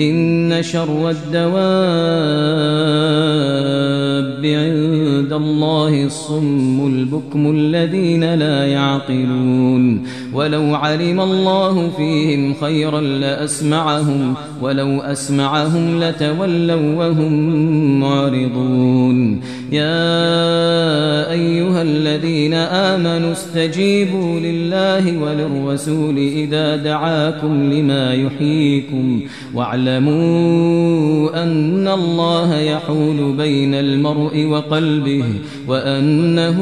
إن شر الدواب عند الله الصم البكم الذين لا يعقلون ولو علم الله فيهم خيرا لأسمعهم ولو أسمعهم لتولوا وهم معرضون يا أيها الذين آمنوا استجيبوا لله وللرسول إذا دعاكم لما يحييكم واعلموا أن الله يحول بين المرء وقلبه وأنه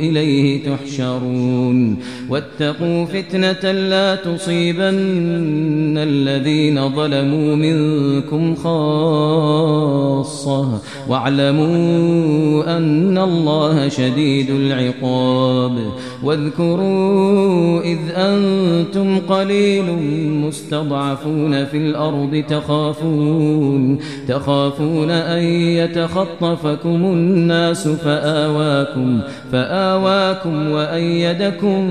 إليه تحشرون واتقوا فتنة لا تصيبن الذين ظلموا منكم خاص قصصه واعلموا أن الله شديد العقاب واذكروا إذ أنتم قليل مستضعفون في الأرض تخافون تخافون أن يتخطفكم الناس فآواكم فآواكم وأيدكم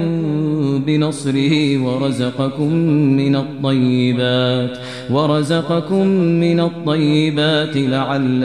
بنصره ورزقكم من الطيبات ورزقكم من الطيبات لعل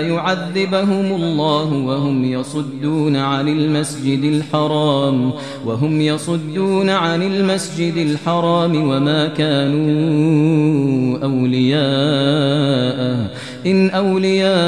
يعذبهم الله وهم يصدون عن المسجد الحرام وهم يصدون عن المسجد الحرام وما كانوا أولياء إن أولياء